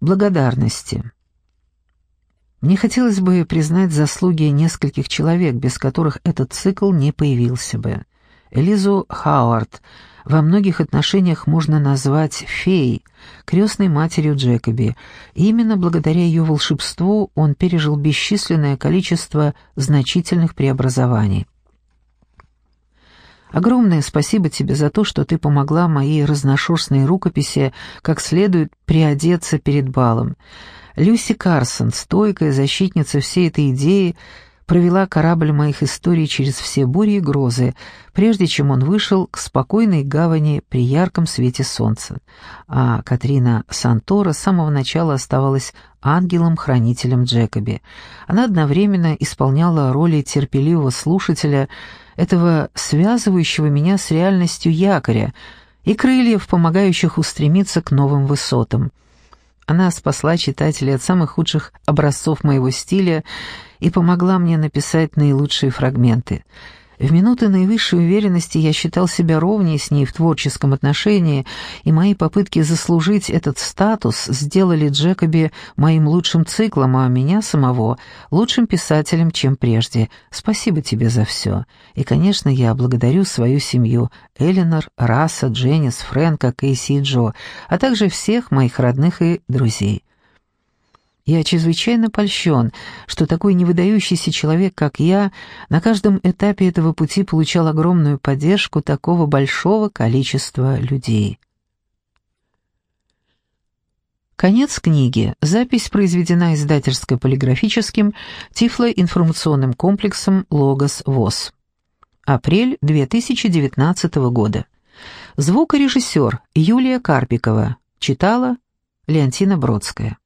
Благодарности. Мне хотелось бы признать заслуги нескольких человек, без которых этот цикл не появился бы. Элизу Хауард во многих отношениях можно назвать феей, крестной матерью Джекоби. И именно благодаря ее волшебству он пережил бесчисленное количество значительных преобразований. Огромное спасибо тебе за то, что ты помогла моей разношерстной рукописи как следует приодеться перед балом. Люси Карсон, стойкая защитница всей этой идеи, провела корабль моих историй через все бури и грозы, прежде чем он вышел к спокойной гавани при ярком свете солнца. А Катрина Сантора с самого начала оставалась ангелом-хранителем Джекоби. Она одновременно исполняла роли терпеливого слушателя, этого связывающего меня с реальностью якоря, и крыльев, помогающих устремиться к новым высотам. Она спасла читателей от самых худших образцов моего стиля и помогла мне написать наилучшие фрагменты. В минуты наивысшей уверенности я считал себя ровнее с ней в творческом отношении, и мои попытки заслужить этот статус сделали Джекоби моим лучшим циклом, а меня самого лучшим писателем, чем прежде. Спасибо тебе за все. И, конечно, я благодарю свою семью — Эленор, Раса, Дженнис, Фрэнка, Кейси и Джо, а также всех моих родных и друзей. Я чрезвычайно польщен, что такой невыдающийся человек, как я, на каждом этапе этого пути получал огромную поддержку такого большого количества людей. Конец книги. Запись произведена издательско-полиграфическим тифлоинформационным комплексом «Логос ВОЗ». Апрель 2019 года. Звукорежиссер Юлия Карпикова. Читала Леонтина Бродская.